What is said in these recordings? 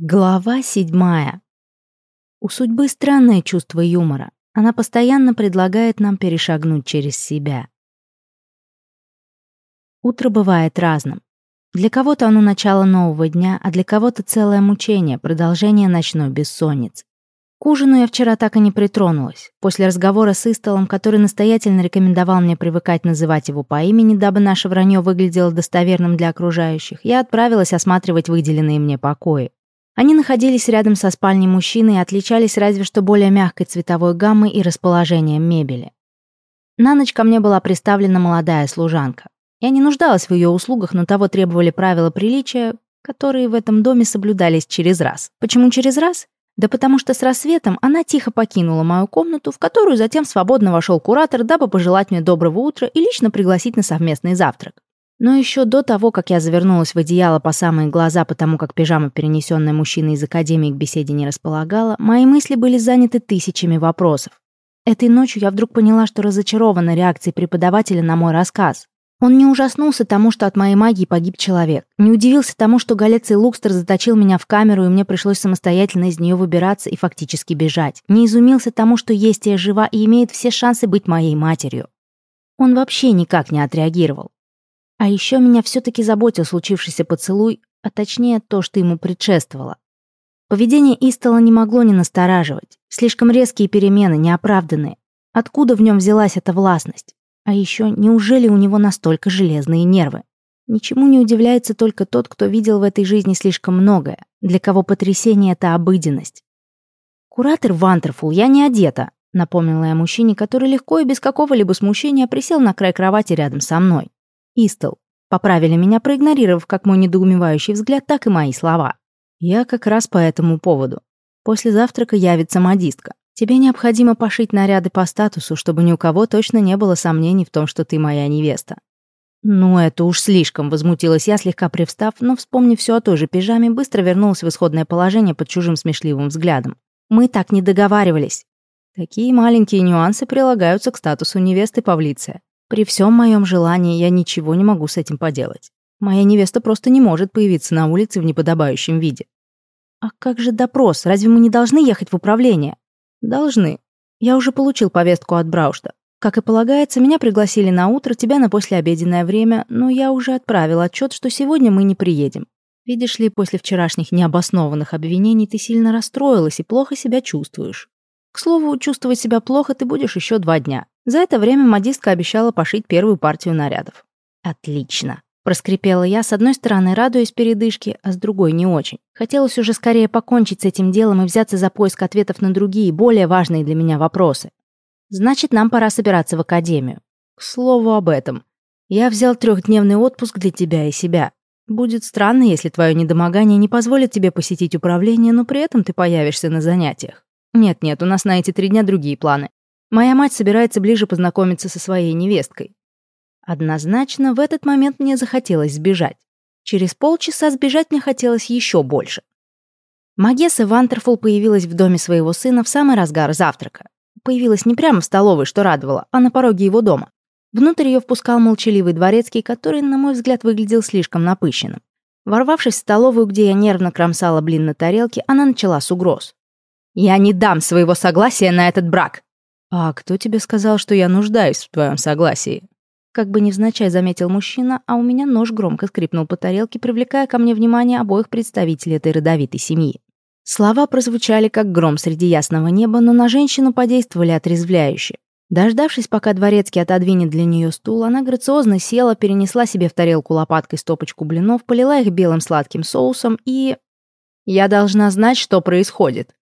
Глава седьмая. У судьбы странное чувство юмора. Она постоянно предлагает нам перешагнуть через себя. Утро бывает разным. Для кого-то оно начало нового дня, а для кого-то целое мучение, продолжение ночной бессонницы. К ужину я вчера так и не притронулась. После разговора с Истолом, который настоятельно рекомендовал мне привыкать называть его по имени, дабы наше вранье выглядело достоверным для окружающих, я отправилась осматривать выделенные мне покои. Они находились рядом со спальней мужчины и отличались разве что более мягкой цветовой гаммой и расположением мебели. На ночь ко мне была представлена молодая служанка. Я не нуждалась в ее услугах, но того требовали правила приличия, которые в этом доме соблюдались через раз. Почему через раз? Да потому что с рассветом она тихо покинула мою комнату, в которую затем свободно вошел куратор, дабы пожелать мне доброго утра и лично пригласить на совместный завтрак. Но еще до того, как я завернулась в одеяло по самые глаза, потому как пижама, перенесенная мужчиной из академии к беседе не располагала, мои мысли были заняты тысячами вопросов. Этой ночью я вдруг поняла, что разочарована реакцией преподавателя на мой рассказ. Он не ужаснулся тому, что от моей магии погиб человек, не удивился тому, что Галеций Лукстер заточил меня в камеру, и мне пришлось самостоятельно из нее выбираться и фактически бежать, не изумился тому, что есть я жива и имеет все шансы быть моей матерью. Он вообще никак не отреагировал. А еще меня все-таки заботил случившийся поцелуй, а точнее то, что ему предшествовало. Поведение Истола не могло не настораживать. Слишком резкие перемены, неоправданные. Откуда в нем взялась эта властность? А еще, неужели у него настолько железные нервы? Ничему не удивляется только тот, кто видел в этой жизни слишком многое, для кого потрясение — это обыденность. «Куратор Вантерфул, я не одета», — напомнила я мужчине, который легко и без какого-либо смущения присел на край кровати рядом со мной. Истл. Поправили меня, проигнорировав как мой недоумевающий взгляд, так и мои слова. Я как раз по этому поводу. После завтрака явится модистка. Тебе необходимо пошить наряды по статусу, чтобы ни у кого точно не было сомнений в том, что ты моя невеста. Ну, это уж слишком, возмутилась я, слегка привстав, но, вспомнив все о той же пижаме, быстро вернулась в исходное положение под чужим смешливым взглядом. Мы так не договаривались. Такие маленькие нюансы прилагаются к статусу невесты Павлиция. При всем моем желании я ничего не могу с этим поделать. Моя невеста просто не может появиться на улице в неподобающем виде. А как же допрос? Разве мы не должны ехать в управление? Должны. Я уже получил повестку от Браушта. Как и полагается, меня пригласили на утро, тебя на послеобеденное время, но я уже отправил отчет, что сегодня мы не приедем. Видишь ли, после вчерашних необоснованных обвинений ты сильно расстроилась и плохо себя чувствуешь. К слову, чувствовать себя плохо ты будешь еще два дня. За это время модистка обещала пошить первую партию нарядов. «Отлично!» — проскрипела я, с одной стороны радуясь передышке, а с другой не очень. Хотелось уже скорее покончить с этим делом и взяться за поиск ответов на другие, более важные для меня вопросы. «Значит, нам пора собираться в академию. К слову об этом. Я взял трехдневный отпуск для тебя и себя. Будет странно, если твое недомогание не позволит тебе посетить управление, но при этом ты появишься на занятиях. Нет-нет, у нас на эти три дня другие планы. Моя мать собирается ближе познакомиться со своей невесткой. Однозначно, в этот момент мне захотелось сбежать. Через полчаса сбежать мне хотелось еще больше. Магесса Вантерфул появилась в доме своего сына в самый разгар завтрака. Появилась не прямо в столовой, что радовало, а на пороге его дома. Внутрь ее впускал молчаливый дворецкий, который, на мой взгляд, выглядел слишком напыщенным. Ворвавшись в столовую, где я нервно кромсала блин на тарелке, она начала с угроз. «Я не дам своего согласия на этот брак!» «А кто тебе сказал, что я нуждаюсь в твоем согласии?» Как бы невзначай заметил мужчина, а у меня нож громко скрипнул по тарелке, привлекая ко мне внимание обоих представителей этой родовитой семьи. Слова прозвучали как гром среди ясного неба, но на женщину подействовали отрезвляюще. Дождавшись, пока дворецкий отодвинет для нее стул, она грациозно села, перенесла себе в тарелку лопаткой стопочку блинов, полила их белым сладким соусом и... «Я должна знать, что происходит».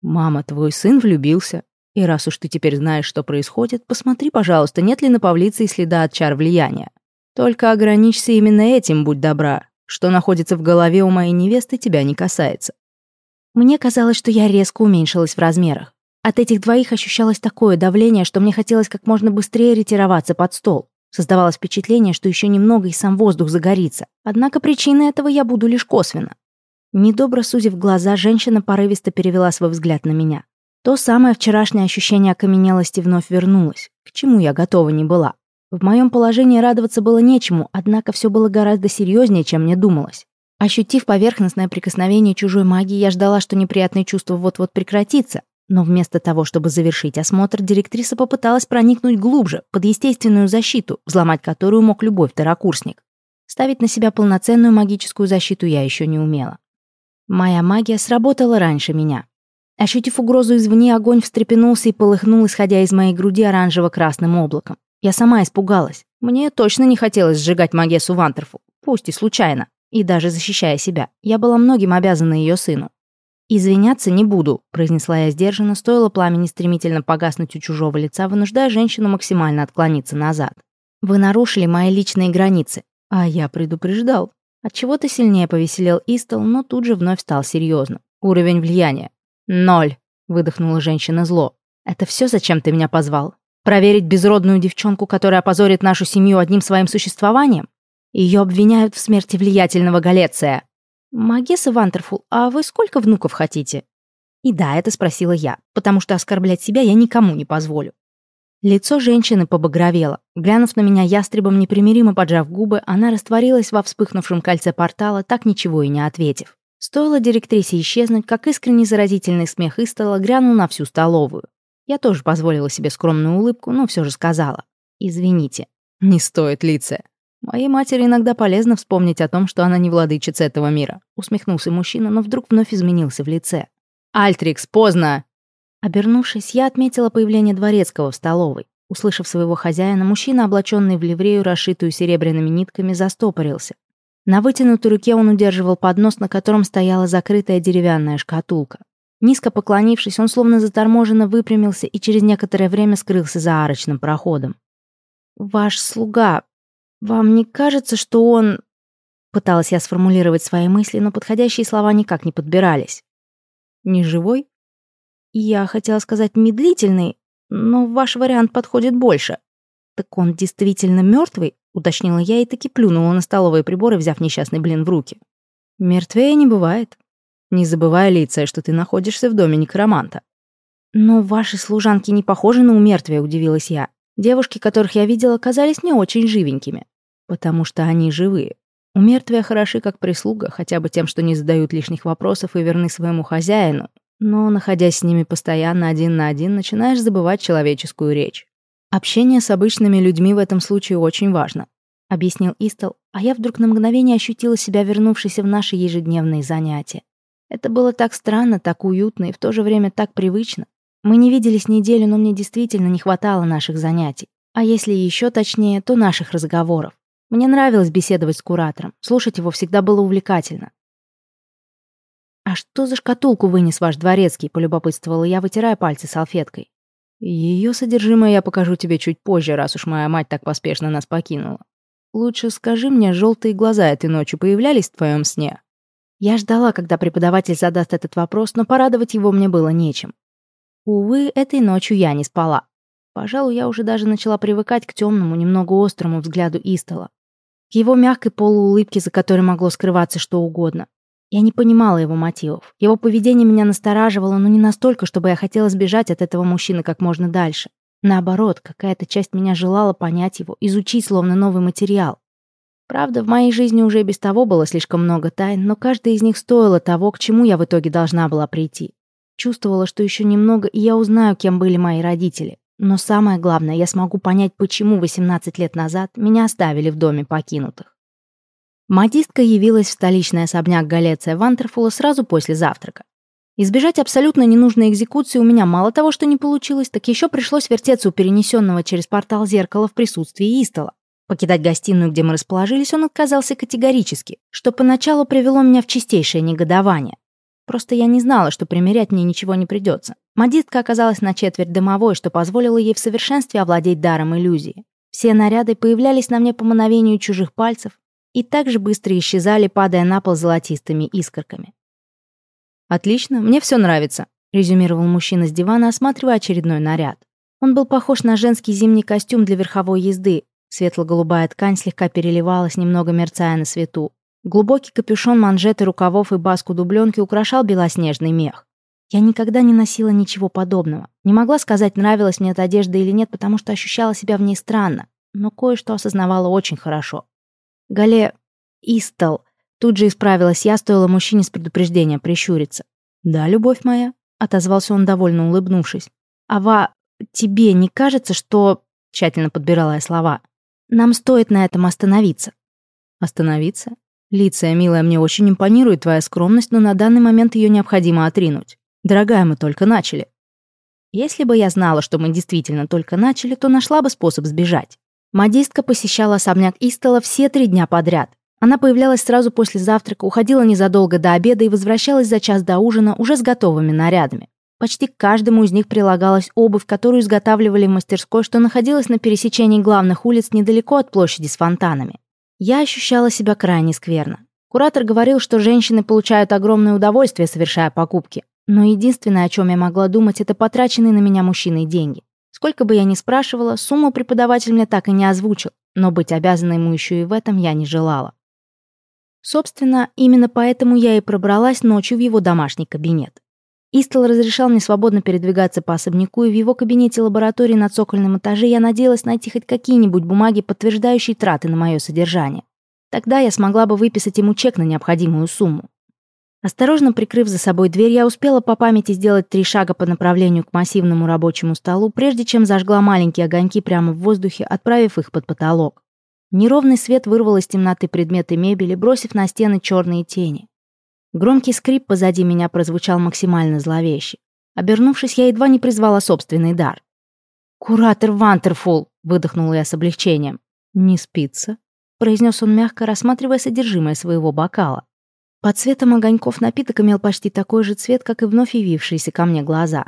«Мама, твой сын влюбился», и раз уж ты теперь знаешь, что происходит, посмотри, пожалуйста, нет ли на Павлиции следа от чар влияния. Только ограничься именно этим, будь добра. Что находится в голове у моей невесты, тебя не касается. Мне казалось, что я резко уменьшилась в размерах. От этих двоих ощущалось такое давление, что мне хотелось как можно быстрее ретироваться под стол. Создавалось впечатление, что еще немного и сам воздух загорится. Однако причиной этого я буду лишь косвенно. Недобро сузив глаза, женщина порывисто перевела свой взгляд на меня. То самое вчерашнее ощущение окаменелости вновь вернулось, к чему я готова не была. В моем положении радоваться было нечему, однако все было гораздо серьезнее, чем мне думалось. Ощутив поверхностное прикосновение чужой магии, я ждала, что неприятное чувство вот-вот прекратится, но вместо того, чтобы завершить осмотр, директриса попыталась проникнуть глубже, под естественную защиту, взломать которую мог любой второкурсник. Ставить на себя полноценную магическую защиту я еще не умела. Моя магия сработала раньше меня. Ощутив угрозу извне, огонь встрепенулся и полыхнул, исходя из моей груди оранжево-красным облаком. Я сама испугалась. Мне точно не хотелось сжигать Магесу Вантерфу, пусть и случайно, и даже защищая себя. Я была многим обязана ее сыну. «Извиняться не буду», — произнесла я сдержанно, стоило пламени стремительно погаснуть у чужого лица, вынуждая женщину максимально отклониться назад. «Вы нарушили мои личные границы, а я предупреждал». Отчего-то сильнее повеселел Истол, но тут же вновь стал серьезным. «Уровень влияния. Ноль», — выдохнула женщина зло. «Это все, зачем ты меня позвал? Проверить безродную девчонку, которая опозорит нашу семью одним своим существованием? Ее обвиняют в смерти влиятельного Галеция. «Магесса Вантерфул, а вы сколько внуков хотите?» И да, это спросила я, потому что оскорблять себя я никому не позволю. Лицо женщины побагровело. Глянув на меня ястребом, непримиримо поджав губы, она растворилась во вспыхнувшем кольце портала, так ничего и не ответив. Стоило директрисе исчезнуть, как искренне заразительный смех Истола грянул на всю столовую. Я тоже позволила себе скромную улыбку, но все же сказала. «Извините». «Не стоит, Лиция. Моей матери иногда полезно вспомнить о том, что она не владычица этого мира. Усмехнулся мужчина, но вдруг вновь изменился в лице. «Альтрикс, поздно!» Обернувшись, я отметила появление дворецкого в столовой. Услышав своего хозяина, мужчина, облаченный в ливрею, расшитую серебряными нитками, застопорился. На вытянутой руке он удерживал поднос, на котором стояла закрытая деревянная шкатулка. Низко поклонившись, он словно заторможенно выпрямился и через некоторое время скрылся за арочным проходом. «Ваш слуга «Вам не кажется, что он...» Пыталась я сформулировать свои мысли, но подходящие слова никак не подбирались. «Не живой?» «Я хотела сказать медлительный, но ваш вариант подходит больше». «Так он действительно мертвый?» — уточнила я и таки плюнула на столовые приборы, взяв несчастный блин в руки. «Мертвее не бывает. Не забывай, Лиция, что ты находишься в доме некроманта». «Но ваши служанки не похожи на умертвие», — удивилась я. Девушки, которых я видела, казались не очень живенькими потому что они живые. У мертвия хороши как прислуга, хотя бы тем, что не задают лишних вопросов и верны своему хозяину, но, находясь с ними постоянно один на один, начинаешь забывать человеческую речь. Общение с обычными людьми в этом случае очень важно, объяснил Истал, а я вдруг на мгновение ощутила себя вернувшейся в наши ежедневные занятия. Это было так странно, так уютно и в то же время так привычно. Мы не виделись неделю, но мне действительно не хватало наших занятий. А если еще точнее, то наших разговоров. Мне нравилось беседовать с куратором. Слушать его всегда было увлекательно. «А что за шкатулку вынес ваш дворецкий?» — полюбопытствовала я, вытирая пальцы салфеткой. Ее содержимое я покажу тебе чуть позже, раз уж моя мать так поспешно нас покинула. Лучше скажи мне, желтые глаза этой ночью появлялись в твоем сне?» Я ждала, когда преподаватель задаст этот вопрос, но порадовать его мне было нечем. Увы, этой ночью я не спала. Пожалуй, я уже даже начала привыкать к темному, немного острому взгляду Истола к его мягкой полуулыбке, за которой могло скрываться что угодно. Я не понимала его мотивов. Его поведение меня настораживало, но не настолько, чтобы я хотела сбежать от этого мужчины как можно дальше. Наоборот, какая-то часть меня желала понять его, изучить словно новый материал. Правда, в моей жизни уже без того было слишком много тайн, но каждая из них стоила того, к чему я в итоге должна была прийти. Чувствовала, что еще немного, и я узнаю, кем были мои родители. Но самое главное, я смогу понять, почему 18 лет назад меня оставили в доме покинутых. Модистка явилась в столичный особняк Галеция Вантерфула сразу после завтрака. Избежать абсолютно ненужной экзекуции у меня мало того, что не получилось, так еще пришлось вертеться у перенесенного через портал зеркала в присутствии Истола. Покидать гостиную, где мы расположились, он отказался категорически, что поначалу привело меня в чистейшее негодование. Просто я не знала, что примерять мне ничего не придется. Модистка оказалась на четверть дымовой, что позволило ей в совершенстве овладеть даром иллюзии. Все наряды появлялись на мне по мановению чужих пальцев и так же быстро исчезали, падая на пол золотистыми искорками. «Отлично, мне все нравится», — резюмировал мужчина с дивана, осматривая очередной наряд. Он был похож на женский зимний костюм для верховой езды. Светло-голубая ткань слегка переливалась, немного мерцая на свету. Глубокий капюшон, манжеты рукавов и баску дубленки украшал белоснежный мех. Я никогда не носила ничего подобного. Не могла сказать, нравилась мне эта одежда или нет, потому что ощущала себя в ней странно, но кое-что осознавала очень хорошо. Гале Истал, Тут же исправилась я, стоило мужчине с предупреждения прищуриться. «Да, любовь моя», — отозвался он, довольно улыбнувшись. «Ава, тебе не кажется, что...» — тщательно подбирала я слова. «Нам стоит на этом остановиться». «Остановиться? Лиция, милая, мне очень импонирует твоя скромность, но на данный момент ее необходимо отринуть. Дорогая, мы только начали». Если бы я знала, что мы действительно только начали, то нашла бы способ сбежать. Модистка посещала особняк Истола все три дня подряд. Она появлялась сразу после завтрака, уходила незадолго до обеда и возвращалась за час до ужина уже с готовыми нарядами. Почти к каждому из них прилагалась обувь, которую изготавливали в мастерской, что находилась на пересечении главных улиц недалеко от площади с фонтанами. Я ощущала себя крайне скверно. Куратор говорил, что женщины получают огромное удовольствие, совершая покупки. Но единственное, о чем я могла думать, это потраченные на меня мужчиной деньги. Сколько бы я ни спрашивала, сумму преподаватель мне так и не озвучил, но быть обязанной ему еще и в этом я не желала. Собственно, именно поэтому я и пробралась ночью в его домашний кабинет. Истел разрешал мне свободно передвигаться по особняку, и в его кабинете лаборатории на цокольном этаже я надеялась найти хоть какие-нибудь бумаги, подтверждающие траты на мое содержание. Тогда я смогла бы выписать ему чек на необходимую сумму. Осторожно прикрыв за собой дверь, я успела по памяти сделать три шага по направлению к массивному рабочему столу, прежде чем зажгла маленькие огоньки прямо в воздухе, отправив их под потолок. Неровный свет вырвал из темноты предметы мебели, бросив на стены черные тени. Громкий скрип позади меня прозвучал максимально зловеще. Обернувшись, я едва не призвала собственный дар. «Куратор Вантерфул!» — выдохнула я с облегчением. «Не спится?» — произнес он мягко, рассматривая содержимое своего бокала. Под цветом огоньков напиток имел почти такой же цвет, как и вновь явившиеся ко мне глаза.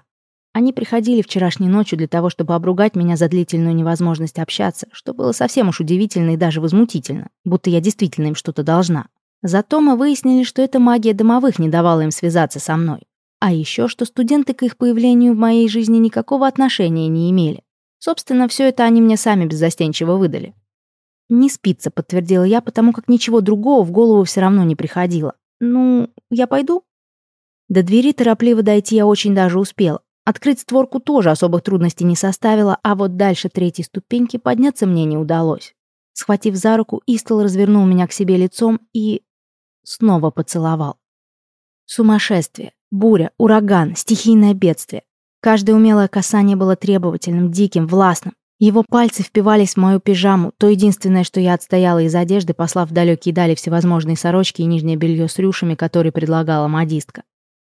Они приходили вчерашней ночью для того, чтобы обругать меня за длительную невозможность общаться, что было совсем уж удивительно и даже возмутительно, будто я действительно им что-то должна. Зато мы выяснили, что эта магия домовых не давала им связаться со мной. А еще, что студенты к их появлению в моей жизни никакого отношения не имели. Собственно, все это они мне сами беззастенчиво выдали. «Не спится», — подтвердила я, потому как ничего другого в голову все равно не приходило. «Ну, я пойду?» До двери торопливо дойти я очень даже успела. Открыть створку тоже особых трудностей не составило, а вот дальше третьей ступеньки подняться мне не удалось. Схватив за руку, Истол развернул меня к себе лицом и... снова поцеловал. Сумасшествие, буря, ураган, стихийное бедствие. Каждое умелое касание было требовательным, диким, властным. Его пальцы впивались в мою пижаму, то единственное, что я отстояла из одежды, послав в далекие дали всевозможные сорочки и нижнее белье с рюшами, которые предлагала модистка.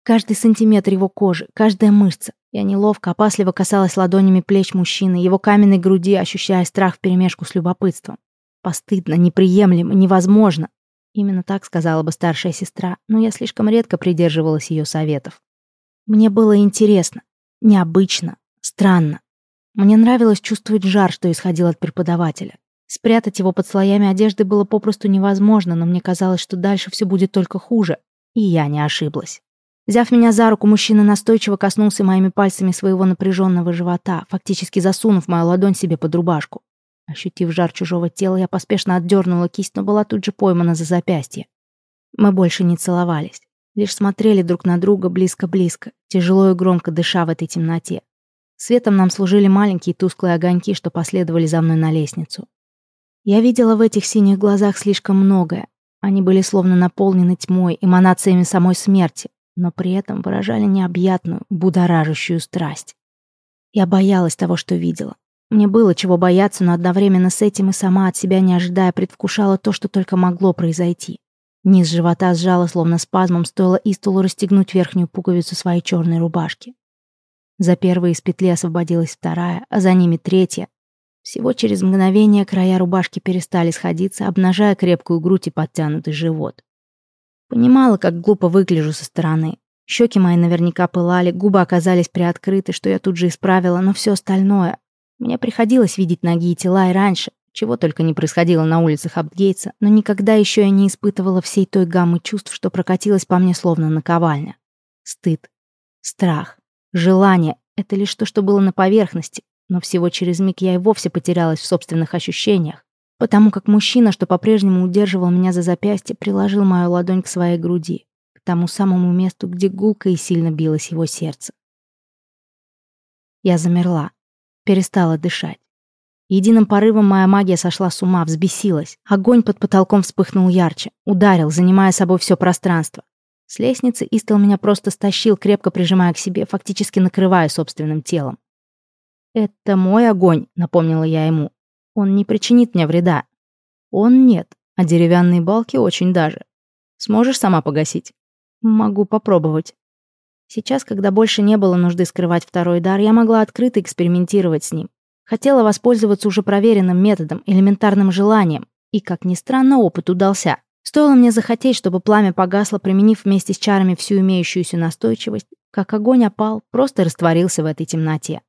Каждый сантиметр его кожи, каждая мышца. Я неловко, опасливо касалась ладонями плеч мужчины, его каменной груди, ощущая страх вперемешку с любопытством. Постыдно, неприемлемо, невозможно. Именно так сказала бы старшая сестра, но я слишком редко придерживалась ее советов. Мне было интересно, необычно, странно. Мне нравилось чувствовать жар, что исходил от преподавателя. Спрятать его под слоями одежды было попросту невозможно, но мне казалось, что дальше все будет только хуже. И я не ошиблась. Взяв меня за руку, мужчина настойчиво коснулся моими пальцами своего напряженного живота, фактически засунув мою ладонь себе под рубашку. Ощутив жар чужого тела, я поспешно отдернула кисть, но была тут же поймана за запястье. Мы больше не целовались, лишь смотрели друг на друга близко-близко, тяжело и громко дыша в этой темноте. Светом нам служили маленькие тусклые огоньки, что последовали за мной на лестницу. Я видела в этих синих глазах слишком многое. Они были словно наполнены тьмой, эманациями самой смерти, но при этом выражали необъятную, будоражащую страсть. Я боялась того, что видела. Мне было чего бояться, но одновременно с этим и сама от себя не ожидая предвкушала то, что только могло произойти. Низ живота сжало, словно спазмом, стоило Истулу расстегнуть верхнюю пуговицу своей черной рубашки. За первой из петли освободилась вторая, а за ними третья. Всего через мгновение края рубашки перестали сходиться, обнажая крепкую грудь и подтянутый живот. Понимала, как глупо выгляжу со стороны. Щеки мои наверняка пылали, губы оказались приоткрыты, что я тут же исправила, но все остальное... Мне приходилось видеть ноги и тела и раньше, чего только не происходило на улицах Абдгейтса, но никогда еще я не испытывала всей той гаммы чувств, что прокатилась по мне словно наковальня. Стыд, страх, желание — это лишь то, что было на поверхности, но всего через миг я и вовсе потерялась в собственных ощущениях потому как мужчина, что по-прежнему удерживал меня за запястье, приложил мою ладонь к своей груди, к тому самому месту, где гулко и сильно билось его сердце. Я замерла, перестала дышать. Единым порывом моя магия сошла с ума, взбесилась. Огонь под потолком вспыхнул ярче, ударил, занимая собой все пространство. С лестницы Истал меня просто стащил, крепко прижимая к себе, фактически накрывая собственным телом. «Это мой огонь», — напомнила я ему. «Он не причинит мне вреда». «Он нет, а деревянные балки очень даже. Сможешь сама погасить?» «Могу попробовать». Сейчас, когда больше не было нужды скрывать второй дар, я могла открыто экспериментировать с ним. Хотела воспользоваться уже проверенным методом, элементарным желанием. И, как ни странно, опыт удался. Стоило мне захотеть, чтобы пламя погасло, применив вместе с чарами всю имеющуюся настойчивость, как огонь опал, просто растворился в этой темноте.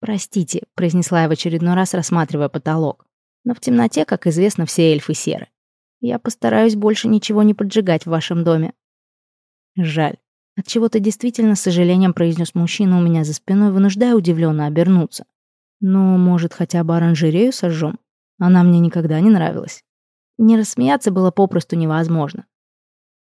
«Простите», — произнесла я в очередной раз, рассматривая потолок. «Но в темноте, как известно, все эльфы серы. Я постараюсь больше ничего не поджигать в вашем доме». «Жаль». Отчего-то действительно с сожалением произнес мужчина у меня за спиной, вынуждая удивленно обернуться. «Ну, может, хотя бы оранжерею сожжем? Она мне никогда не нравилась». Не рассмеяться было попросту невозможно.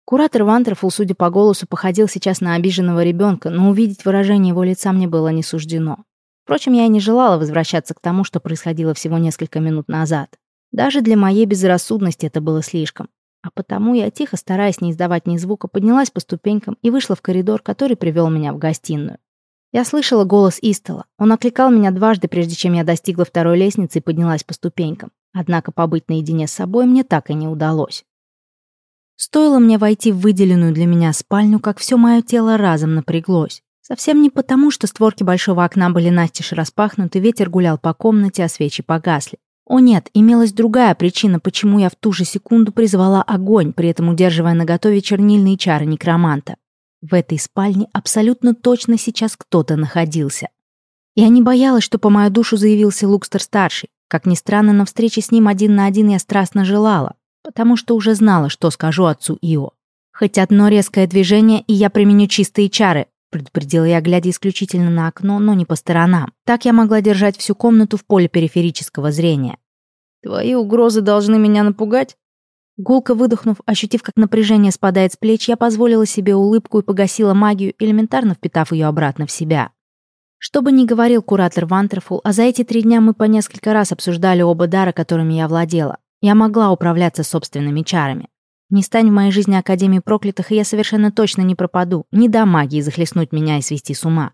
Куратор Вантерфул, судя по голосу, походил сейчас на обиженного ребенка, но увидеть выражение его лица мне было не суждено. Впрочем, я и не желала возвращаться к тому, что происходило всего несколько минут назад. Даже для моей безрассудности это было слишком. А потому я, тихо стараясь не издавать ни звука, поднялась по ступенькам и вышла в коридор, который привел меня в гостиную. Я слышала голос Истола. Он окликал меня дважды, прежде чем я достигла второй лестницы и поднялась по ступенькам. Однако побыть наедине с собой мне так и не удалось. Стоило мне войти в выделенную для меня спальню, как все мое тело разом напряглось. Совсем не потому, что створки большого окна были настежь распахнуты, ветер гулял по комнате, а свечи погасли. О нет, имелась другая причина, почему я в ту же секунду призвала огонь, при этом удерживая наготове чернильные чары некроманта. В этой спальне абсолютно точно сейчас кто-то находился. Я не боялась, что по мою душу заявился Лукстер-старший. Как ни странно, на встрече с ним один на один я страстно желала, потому что уже знала, что скажу отцу Ио. Хоть одно резкое движение, и я применю чистые чары, предупредила я, глядя исключительно на окно, но не по сторонам. Так я могла держать всю комнату в поле периферического зрения. «Твои угрозы должны меня напугать?» Гулко выдохнув, ощутив, как напряжение спадает с плеч, я позволила себе улыбку и погасила магию, элементарно впитав ее обратно в себя. Что бы ни говорил куратор Вантерфул, а за эти три дня мы по несколько раз обсуждали оба дара, которыми я владела. Я могла управляться собственными чарами. Не стань в моей жизни Академии проклятых, и я совершенно точно не пропаду. Не дам магии захлестнуть меня и свести с ума.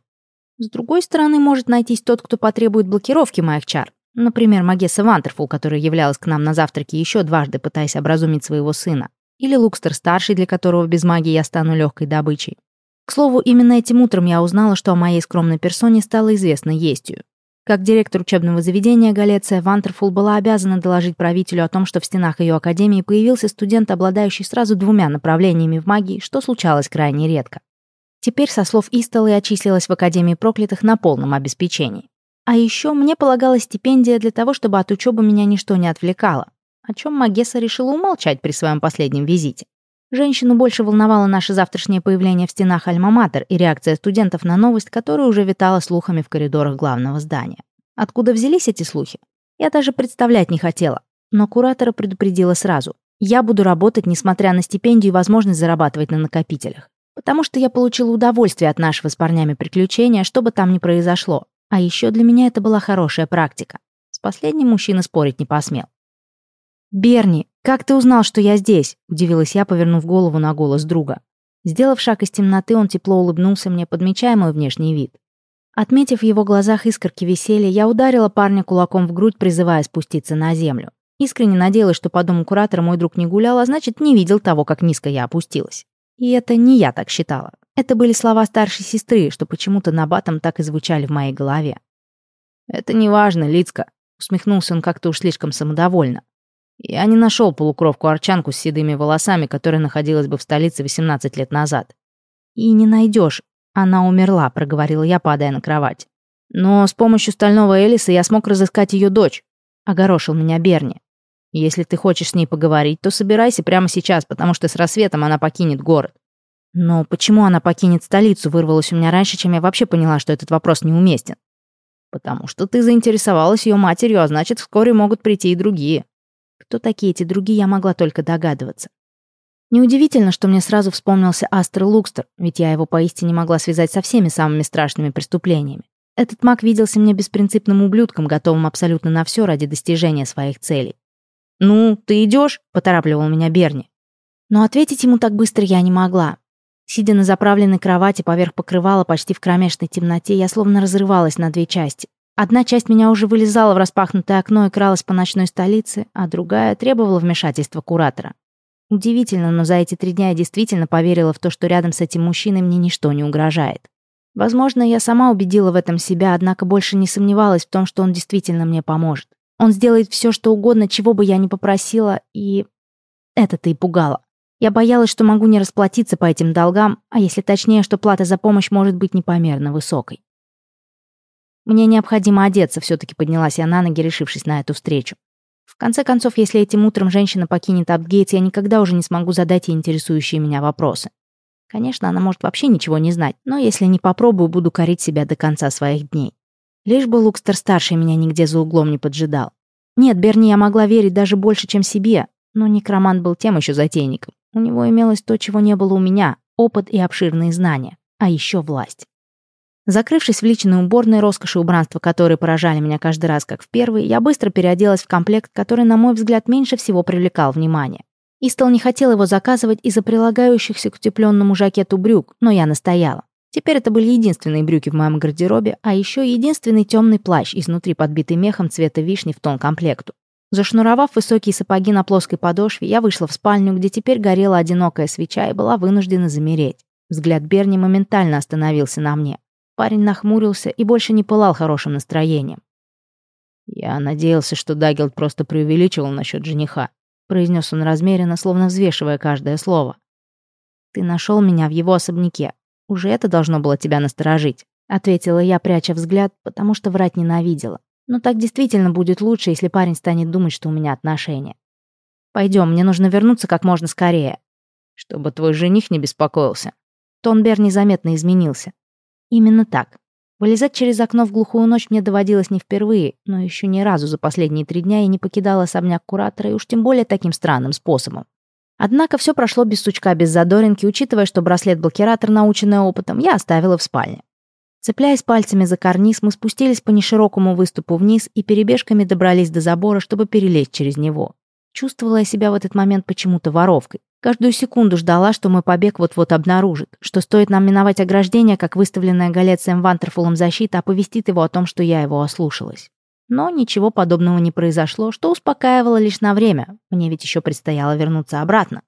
С другой стороны, может найтись тот, кто потребует блокировки моих чар. Например, Магесса Вантерфул, которая являлась к нам на завтраке еще дважды, пытаясь образумить своего сына. Или Лукстер-старший, для которого без магии я стану легкой добычей. К слову, именно этим утром я узнала, что о моей скромной персоне стало известно Естью. Как директор учебного заведения Галеция Вантерфул была обязана доложить правителю о том, что в стенах ее академии появился студент, обладающий сразу двумя направлениями в магии, что случалось крайне редко. Теперь, со слов Истала, я числилась в Академии проклятых на полном обеспечении. А еще мне полагалась стипендия для того, чтобы от учебы меня ничто не отвлекало, о чем Магесса решила умолчать при своем последнем визите. Женщину больше волновало наше завтрашнее появление в стенах Альма-Матер и реакция студентов на новость, которая уже витала слухами в коридорах главного здания. Откуда взялись эти слухи? Я даже представлять не хотела. Но куратора предупредила сразу. Я буду работать, несмотря на стипендию и возможность зарабатывать на накопителях. Потому что я получила удовольствие от нашего с парнями приключения, что бы там ни произошло. А еще для меня это была хорошая практика. С последним мужчина спорить не посмел. «Берни, как ты узнал, что я здесь?» — удивилась я, повернув голову на голос друга. Сделав шаг из темноты, он тепло улыбнулся мне, подмечая мой внешний вид. Отметив в его глазах искорки веселья, я ударила парня кулаком в грудь, призывая спуститься на землю. Искренне надеялась, что по дому куратора мой друг не гулял, а значит, не видел того, как низко я опустилась. И это не я так считала. Это были слова старшей сестры, что почему-то на батом так и звучали в моей голове. «Это неважно, Лицка», — усмехнулся он как-то уж слишком самодовольно. Я не нашел полукровку-арчанку с седыми волосами, которая находилась бы в столице 18 лет назад. И не найдешь. Она умерла, проговорила я, падая на кровать. Но с помощью стального Элиса я смог разыскать ее дочь. Огорошил меня Берни. Если ты хочешь с ней поговорить, то собирайся прямо сейчас, потому что с рассветом она покинет город. Но почему она покинет столицу, вырвалось у меня раньше, чем я вообще поняла, что этот вопрос неуместен. Потому что ты заинтересовалась ее матерью, а значит, вскоре могут прийти и другие. Кто такие эти другие, я могла только догадываться. Неудивительно, что мне сразу вспомнился Астр Лукстер, ведь я его поистине могла связать со всеми самыми страшными преступлениями. Этот маг виделся мне беспринципным ублюдком, готовым абсолютно на все ради достижения своих целей. «Ну, ты идешь?» — поторапливал меня Берни. Но ответить ему так быстро я не могла. Сидя на заправленной кровати поверх покрывала почти в кромешной темноте, я словно разрывалась на две части. Одна часть меня уже вылезала в распахнутое окно и кралась по ночной столице, а другая требовала вмешательства куратора. Удивительно, но за эти три дня я действительно поверила в то, что рядом с этим мужчиной мне ничто не угрожает. Возможно, я сама убедила в этом себя, однако больше не сомневалась в том, что он действительно мне поможет. Он сделает все, что угодно, чего бы я ни попросила, и... Это-то и пугало. Я боялась, что могу не расплатиться по этим долгам, а если точнее, что плата за помощь может быть непомерно высокой. Мне необходимо одеться, все-таки поднялась я на ноги, решившись на эту встречу. В конце концов, если этим утром женщина покинет Апгейтс, я никогда уже не смогу задать ей интересующие меня вопросы. Конечно, она может вообще ничего не знать, но если не попробую, буду корить себя до конца своих дней. Лишь бы Лукстер-старший меня нигде за углом не поджидал. Нет, Берни я могла верить даже больше, чем себе, но некромант был тем еще затейником. У него имелось то, чего не было у меня — опыт и обширные знания, а еще власть. Закрывшись в личной уборной роскоши убранства, которые поражали меня каждый раз, как в первый, я быстро переоделась в комплект, который, на мой взгляд, меньше всего привлекал внимание. Истал не хотел его заказывать из-за прилагающихся к утепленному жакету брюк, но я настояла. Теперь это были единственные брюки в моем гардеробе, а еще единственный темный плащ, изнутри подбитый мехом цвета вишни в тон комплекту. Зашнуровав высокие сапоги на плоской подошве, я вышла в спальню, где теперь горела одинокая свеча и была вынуждена замереть. Взгляд Берни моментально остановился на мне. Парень нахмурился и больше не пылал хорошим настроением. «Я надеялся, что Даггелд просто преувеличивал насчет жениха», произнес он размеренно, словно взвешивая каждое слово. «Ты нашел меня в его особняке. Уже это должно было тебя насторожить», ответила я, пряча взгляд, потому что врать ненавидела. Но так действительно будет лучше, если парень станет думать, что у меня отношения. Пойдем, мне нужно вернуться как можно скорее. Чтобы твой жених не беспокоился. Тон Бер незаметно изменился. Именно так. Вылезать через окно в глухую ночь мне доводилось не впервые, но еще ни разу за последние три дня я не покидала особняк куратора, и уж тем более таким странным способом. Однако все прошло без сучка, без задоринки, учитывая, что браслет-блокиратор, наученный опытом, я оставила в спальне. Цепляясь пальцами за карниз, мы спустились по неширокому выступу вниз и перебежками добрались до забора, чтобы перелезть через него. Чувствовала я себя в этот момент почему-то воровкой. Каждую секунду ждала, что мой побег вот-вот обнаружит, что стоит нам миновать ограждение, как выставленная Галецием Вантерфулом защита оповестит его о том, что я его ослушалась. Но ничего подобного не произошло, что успокаивало лишь на время. Мне ведь еще предстояло вернуться обратно.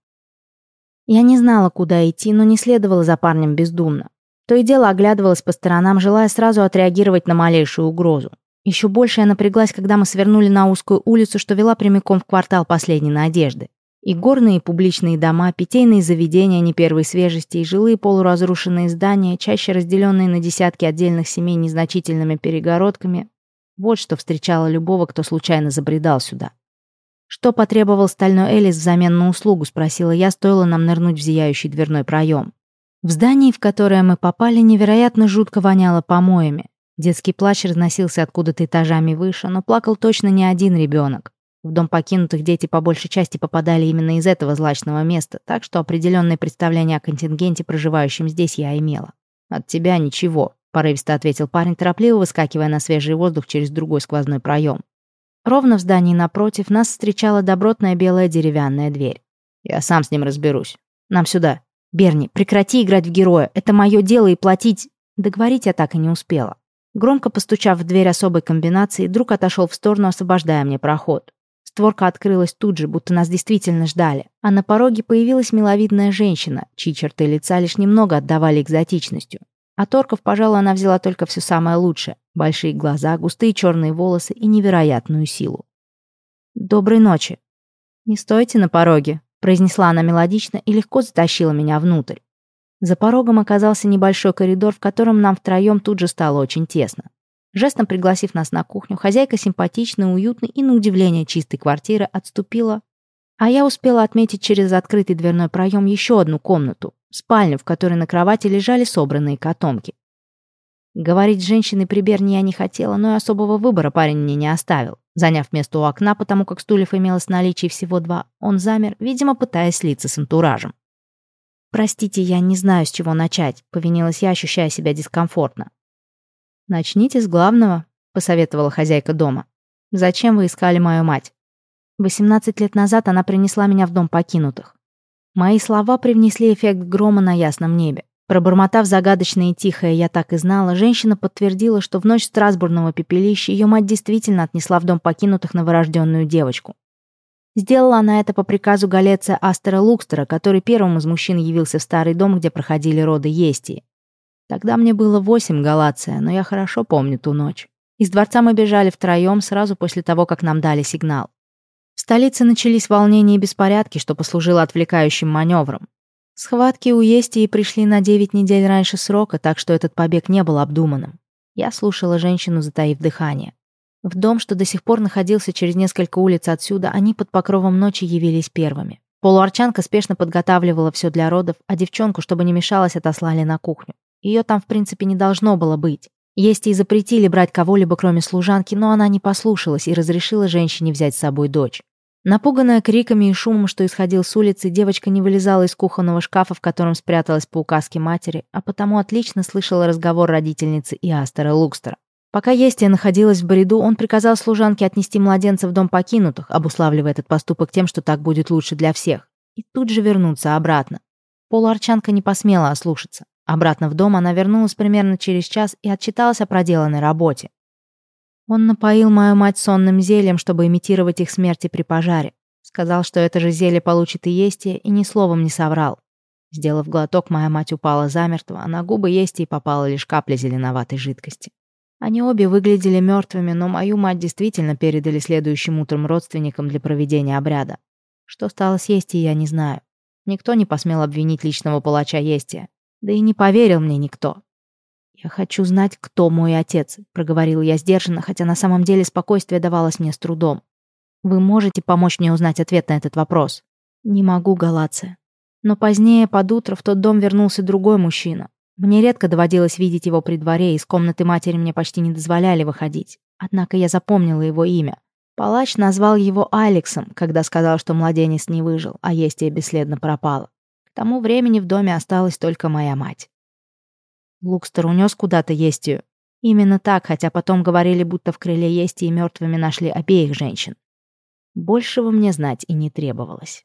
Я не знала, куда идти, но не следовала за парнем бездумно. То и дело оглядывалась по сторонам, желая сразу отреагировать на малейшую угрозу. Еще больше я напряглась, когда мы свернули на узкую улицу, что вела прямиком в квартал последней надежды. И горные и публичные дома, питейные заведения не первой свежести и жилые полуразрушенные здания, чаще разделенные на десятки отдельных семей незначительными перегородками, вот что встречало любого, кто случайно забредал сюда. «Что потребовал стальной Элис взамен на услугу?» — спросила я, стоило нам нырнуть в зияющий дверной проем. В здании, в которое мы попали, невероятно жутко воняло помоями. Детский плач разносился откуда-то этажами выше, но плакал точно не один ребенок. В дом покинутых дети по большей части попадали именно из этого злачного места, так что определенное представление о контингенте, проживающем здесь, я имела. «От тебя ничего», — порывисто ответил парень, торопливо выскакивая на свежий воздух через другой сквозной проем. Ровно в здании напротив нас встречала добротная белая деревянная дверь. «Я сам с ним разберусь. Нам сюда». «Берни, прекрати играть в героя. Это мое дело и платить...» Договорить я так и не успела. Громко постучав в дверь особой комбинации, друг отошел в сторону, освобождая мне проход. Створка открылась тут же, будто нас действительно ждали, а на пороге появилась миловидная женщина, чьи черты лица лишь немного отдавали экзотичностью. От орков, пожалуй, она взяла только все самое лучшее. Большие глаза, густые черные волосы и невероятную силу. «Доброй ночи». «Не стойте на пороге», — произнесла она мелодично и легко затащила меня внутрь. За порогом оказался небольшой коридор, в котором нам втроем тут же стало очень тесно. Жестом пригласив нас на кухню, хозяйка симпатичной, уютной и, на удивление, чистой квартиры отступила, а я успела отметить через открытый дверной проем еще одну комнату, спальню, в которой на кровати лежали собранные котомки. Говорить с женщиной при Берне я не хотела, но и особого выбора парень мне не оставил. Заняв место у окна, потому как стульев имелось в наличии всего два, он замер, видимо, пытаясь слиться с антуражем. «Простите, я не знаю, с чего начать», — повинилась я, ощущая себя дискомфортно. «Начните с главного», — посоветовала хозяйка дома. «Зачем вы искали мою мать?» «18 лет назад она принесла меня в дом покинутых». Мои слова привнесли эффект грома на ясном небе. Пробормотав загадочное и тихое «я так и знала», женщина подтвердила, что в ночь страсбурного пепелища ее мать действительно отнесла в дом покинутых новорожденную девочку. Сделала она это по приказу галеца Астера Лукстера, который первым из мужчин явился в старый дом, где проходили роды Естии. Тогда мне было восемь Галация, но я хорошо помню ту ночь. Из дворца мы бежали втроем сразу после того, как нам дали сигнал. В столице начались волнения и беспорядки, что послужило отвлекающим маневром. Схватки у Естии пришли на девять недель раньше срока, так что этот побег не был обдуманным. Я слушала женщину, затаив дыхание. В дом, что до сих пор находился через несколько улиц отсюда, они под покровом ночи явились первыми. Полуарчанка спешно подготавливала все для родов, а девчонку, чтобы не мешалась, отослали на кухню. Ее там, в принципе, не должно было быть. Есть и запретили брать кого-либо, кроме служанки, но она не послушалась и разрешила женщине взять с собой дочь. Напуганная криками и шумом, что исходил с улицы, девочка не вылезала из кухонного шкафа, в котором спряталась по указке матери, а потому отлично слышала разговор родительницы и Астера Лукстера. Пока Естия находилась в бреду, он приказал служанке отнести младенца в дом покинутых, обуславливая этот поступок тем, что так будет лучше для всех, и тут же вернуться обратно. Полуарчанка не посмела ослушаться. Обратно в дом она вернулась примерно через час и отчиталась о проделанной работе. Он напоил мою мать сонным зельем, чтобы имитировать их смерти при пожаре. Сказал, что это же зелье получит и Естия, и ни словом не соврал. Сделав глоток, моя мать упала замертво, а на губы Естии попала лишь капля зеленоватой жидкости. Они обе выглядели мертвыми, но мою мать действительно передали следующим утром родственникам для проведения обряда. Что стало с Естией, я не знаю. Никто не посмел обвинить личного палача Естия. Да и не поверил мне никто. «Я хочу знать, кто мой отец», — проговорил я сдержанно, хотя на самом деле спокойствие давалось мне с трудом. «Вы можете помочь мне узнать ответ на этот вопрос?» «Не могу, Галация». Но позднее, под утро, в тот дом вернулся другой мужчина. Мне редко доводилось видеть его при дворе, из комнаты матери мне почти не дозволяли выходить. Однако я запомнила его имя. Палач назвал его Алексом, когда сказал, что младенец не выжил, а Естия бесследно пропала. Тому времени в доме осталась только моя мать. Лукстер унес куда-то Естию. Именно так, хотя потом говорили, будто в крыле Естии мертвыми нашли обеих женщин. Большего мне знать и не требовалось.